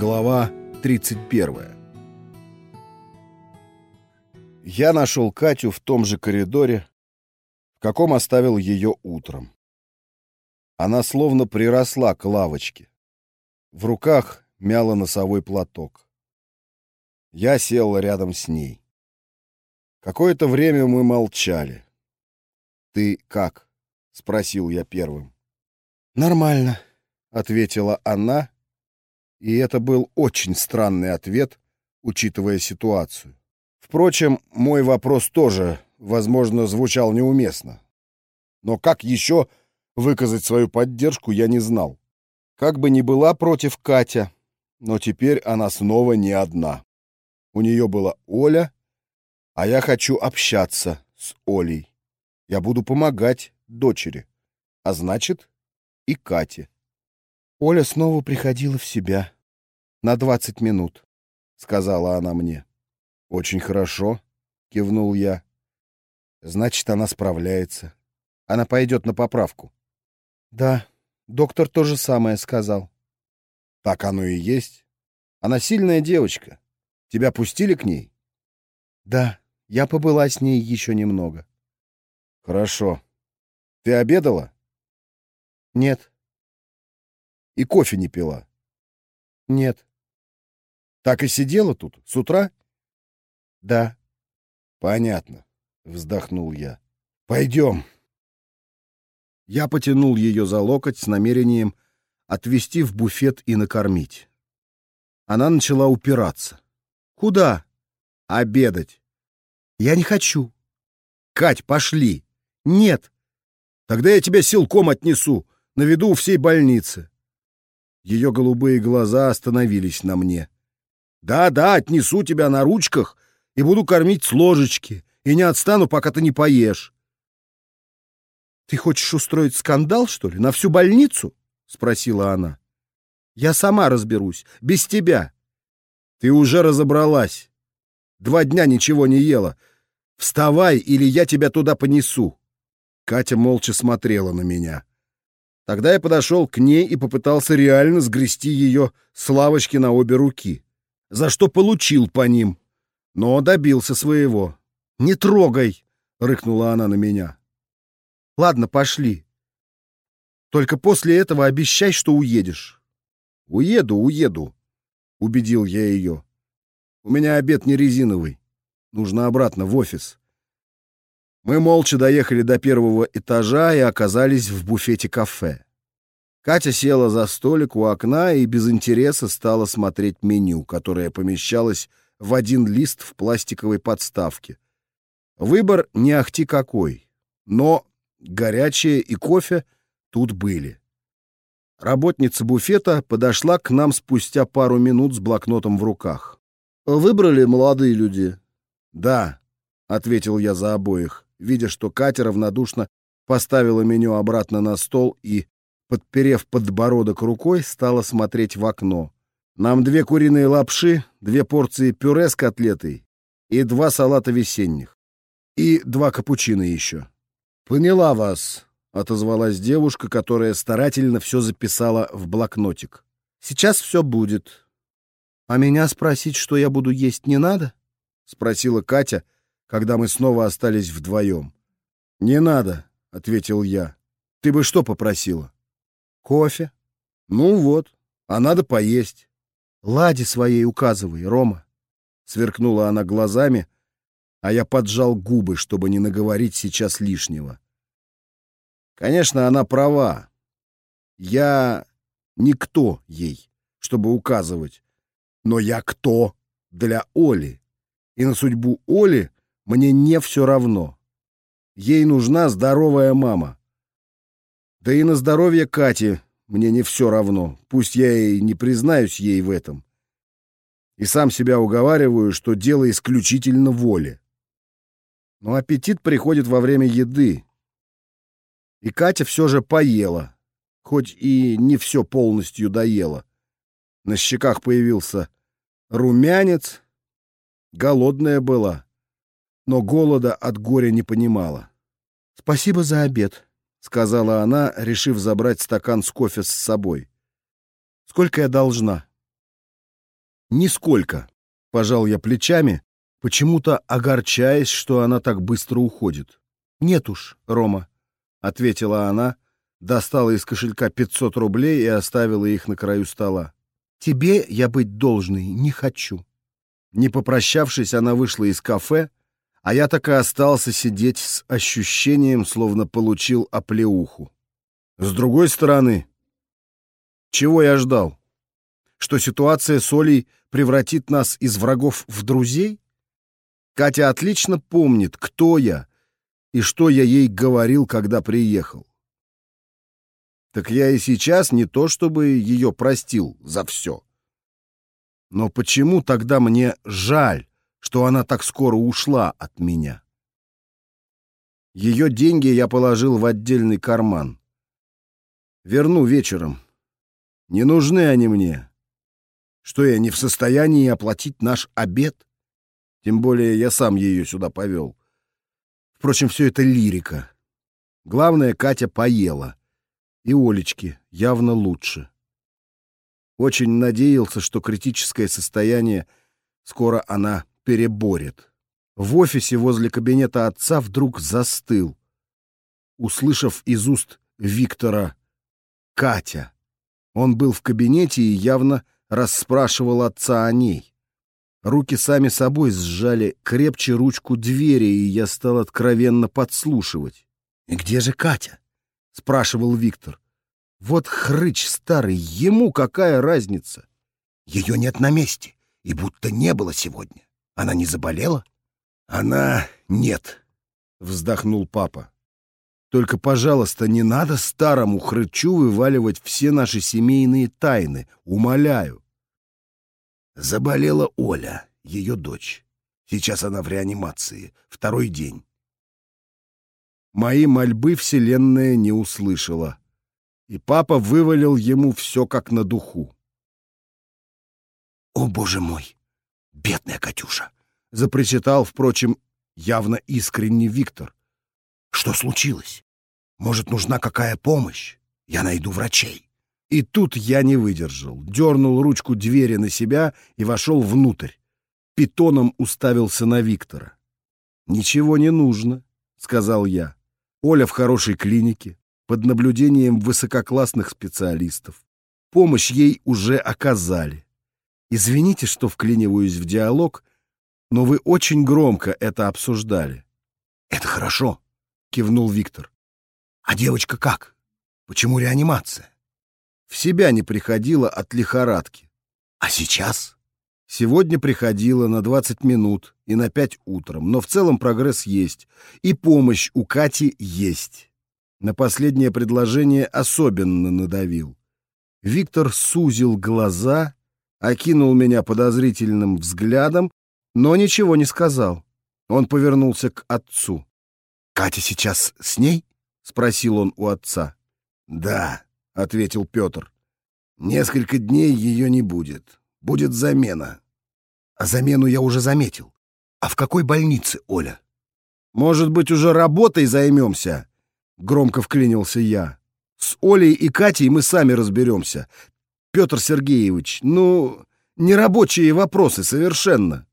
Глава 31 Я нашел Катю в том же коридоре, в каком оставил ее утром. Она словно приросла к лавочке. В руках мяла носовой платок. Я сел рядом с ней. Какое-то время мы молчали. «Ты как?» — спросил я первым. «Нормально», — ответила она, и это был очень странный ответ, учитывая ситуацию. Впрочем, мой вопрос тоже, возможно, звучал неуместно. Но как еще выказать свою поддержку, я не знал. Как бы ни была против Катя, но теперь она снова не одна. У нее была Оля, а я хочу общаться с Олей. Я буду помогать дочери, а значит, и Кате. Оля снова приходила в себя. На двадцать минут, — сказала она мне. Очень хорошо, — кивнул я. Значит, она справляется. Она пойдет на поправку. Да, доктор то же самое сказал. Так оно и есть. Она сильная девочка. Тебя пустили к ней? Да, я побыла с ней еще немного. Хорошо. Ты обедала? Нет. И кофе не пила? Нет. Так и сидела тут с утра? Да. Понятно, вздохнул я. Пойдем. Я потянул ее за локоть с намерением отвезти в буфет и накормить. Она начала упираться. Куда? Обедать. Я не хочу. Кать, пошли. Нет. Тогда я тебя силком отнесу, на виду у всей больницы. Ее голубые глаза остановились на мне. Да-да, отнесу тебя на ручках и буду кормить с ложечки, и не отстану, пока ты не поешь. Ты хочешь устроить скандал, что ли, на всю больницу? спросила она. Я сама разберусь, без тебя. Ты уже разобралась. Два дня ничего не ела. Вставай, или я тебя туда понесу. Катя молча смотрела на меня. Тогда я подошел к ней и попытался реально сгрести ее с лавочки на обе руки, за что получил по ним, но добился своего. «Не трогай!» — рыкнула она на меня. «Ладно, пошли. Только после этого обещай, что уедешь». «Уеду, уеду», — убедил я ее. «У меня обед не резиновый. Нужно обратно в офис». Мы молча доехали до первого этажа и оказались в буфете кафе. Катя села за столик у окна и без интереса стала смотреть меню, которое помещалось в один лист в пластиковой подставке. Выбор не ахти какой, но горячее и кофе тут были. Работница буфета подошла к нам спустя пару минут с блокнотом в руках. «Выбрали молодые люди?» «Да», — ответил я за обоих видя, что Катя равнодушно поставила меню обратно на стол и, подперев подбородок рукой, стала смотреть в окно. Нам две куриные лапши, две порции пюре с котлетой и два салата весенних. И два капучино еще. «Поняла вас», — отозвалась девушка, которая старательно все записала в блокнотик. «Сейчас все будет». «А меня спросить, что я буду есть, не надо?» — спросила Катя, — когда мы снова остались вдвоем. «Не надо», — ответил я. «Ты бы что попросила?» «Кофе». «Ну вот, а надо поесть». «Ладе своей указывай, Рома», — сверкнула она глазами, а я поджал губы, чтобы не наговорить сейчас лишнего. Конечно, она права. Я никто ей, чтобы указывать, но я кто для Оли. И на судьбу Оли мне не все равно. Ей нужна здоровая мама. Да и на здоровье Кати мне не все равно, пусть я и не признаюсь ей в этом. И сам себя уговариваю, что дело исключительно воли. Но аппетит приходит во время еды. И Катя все же поела, хоть и не все полностью доела. На щеках появился румянец, голодная была но голода от горя не понимала. «Спасибо за обед», — сказала она, решив забрать стакан с кофе с собой. «Сколько я должна?» Нисколько. Пожал я плечами, почему-то огорчаясь, что она так быстро уходит. Нет уж, Рома, ответила она, достала из кошелька 500 рублей и оставила их на краю стола. Тебе я быть должной не хочу. Не попрощавшись, она вышла из кафе, а я так и остался сидеть с ощущением, словно получил оплеуху. С другой стороны, чего я ждал? Что ситуация с Олей превратит нас из врагов в друзей? Катя отлично помнит, кто я и что я ей говорил, когда приехал. Так я и сейчас не то чтобы ее простил за все. Но почему тогда мне жаль, что она так скоро ушла от меня? Ее деньги я положил в отдельный карман. Верну вечером. Не нужны они мне. Что я не в состоянии оплатить наш обед? Тем более я сам ее сюда повел. Впрочем, все это лирика. Главное, Катя поела. И Олечки явно лучше. Очень надеялся, что критическое состояние скоро она переборет. В офисе возле кабинета отца вдруг застыл, услышав из уст Виктора «Катя». Он был в кабинете и явно расспрашивал отца о ней. Руки сами собой сжали крепче ручку двери, и я стал откровенно подслушивать. «И где же Катя?» — спрашивал Виктор. Вот хрыч старый, ему какая разница? Ее нет на месте, и будто не было сегодня. Она не заболела? Она нет, вздохнул папа. Только, пожалуйста, не надо старому хрычу вываливать все наши семейные тайны, умоляю. Заболела Оля, ее дочь. Сейчас она в реанимации, второй день. Мои мольбы Вселенная не услышала и папа вывалил ему все как на духу. «О, боже мой! Бедная Катюша!» — запричитал, впрочем, явно искренне Виктор. «Что случилось? Может, нужна какая помощь? Я найду врачей». И тут я не выдержал, дернул ручку двери на себя и вошел внутрь. Питоном уставился на Виктора. «Ничего не нужно», — сказал я. «Оля в хорошей клинике, под наблюдением высококлассных специалистов. Помощь ей уже оказали. Извините, что вклиниваюсь в диалог, но вы очень громко это обсуждали. Это хорошо, кивнул Виктор. А девочка как? Почему реанимация? В себя не приходила от лихорадки. А сейчас? Сегодня приходила на 20 минут и на 5 утром, но в целом прогресс есть, и помощь у Кати есть. На последнее предложение особенно надавил. Виктор сузил глаза, окинул меня подозрительным взглядом, но ничего не сказал. Он повернулся к отцу. «Катя сейчас с ней?» — спросил он у отца. «Да», — ответил Петр. «Несколько дней ее не будет. Будет замена». «А замену я уже заметил. А в какой больнице, Оля?» «Может быть, уже работой займемся?» Громко вклинился я. С Олей и Катей мы сами разберемся. Петр Сергеевич, ну, нерабочие вопросы совершенно.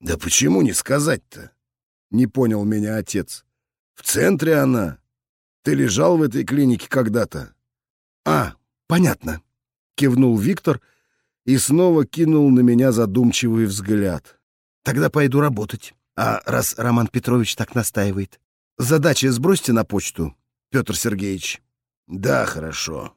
Да почему не сказать-то? Не понял меня отец. В центре она. Ты лежал в этой клинике когда-то. А, понятно. Кивнул Виктор и снова кинул на меня задумчивый взгляд. Тогда пойду работать. А раз Роман Петрович так настаивает. Задачи сбросьте на почту, Петр Сергеевич. Да, хорошо.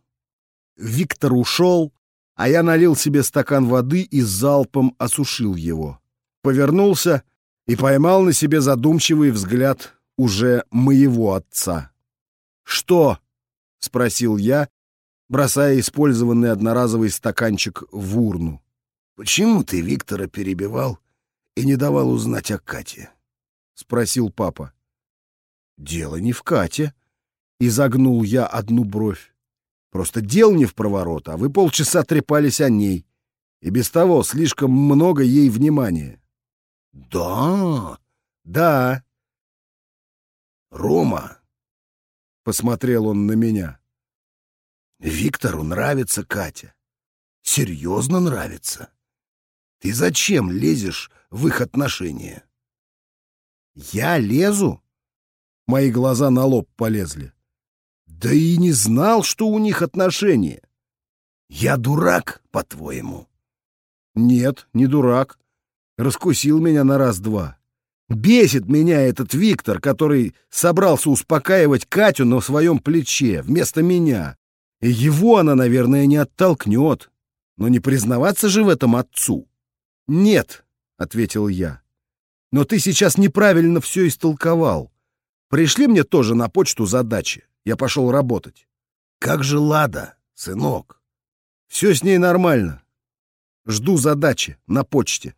Виктор ушел, а я налил себе стакан воды и залпом осушил его. Повернулся и поймал на себе задумчивый взгляд уже моего отца. «Что?» — спросил я, бросая использованный одноразовый стаканчик в урну. «Почему ты Виктора перебивал и не давал узнать о Кате?» — спросил папа. Дело не в Кате. Изогнул я одну бровь. Просто дел не в проворот, а вы полчаса трепались о ней. И без того слишком много ей внимания. Да, да. Рома, посмотрел он на меня. Виктору нравится Катя. Серьезно нравится. Ты зачем лезешь в их отношения? Я лезу? Мои глаза на лоб полезли. Да и не знал, что у них отношения. Я дурак, по-твоему? Нет, не дурак. Раскусил меня на раз-два. Бесит меня этот Виктор, который собрался успокаивать Катю на своем плече вместо меня. И его она, наверное, не оттолкнет. Но не признаваться же в этом отцу. «Нет», — ответил я. «Но ты сейчас неправильно все истолковал. Пришли мне тоже на почту задачи. Я пошел работать». «Как же Лада, сынок?» «Все с ней нормально. Жду задачи на почте».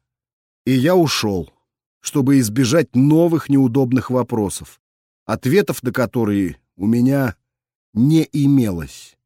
И я ушел, чтобы избежать новых неудобных вопросов, ответов на которые у меня не имелось.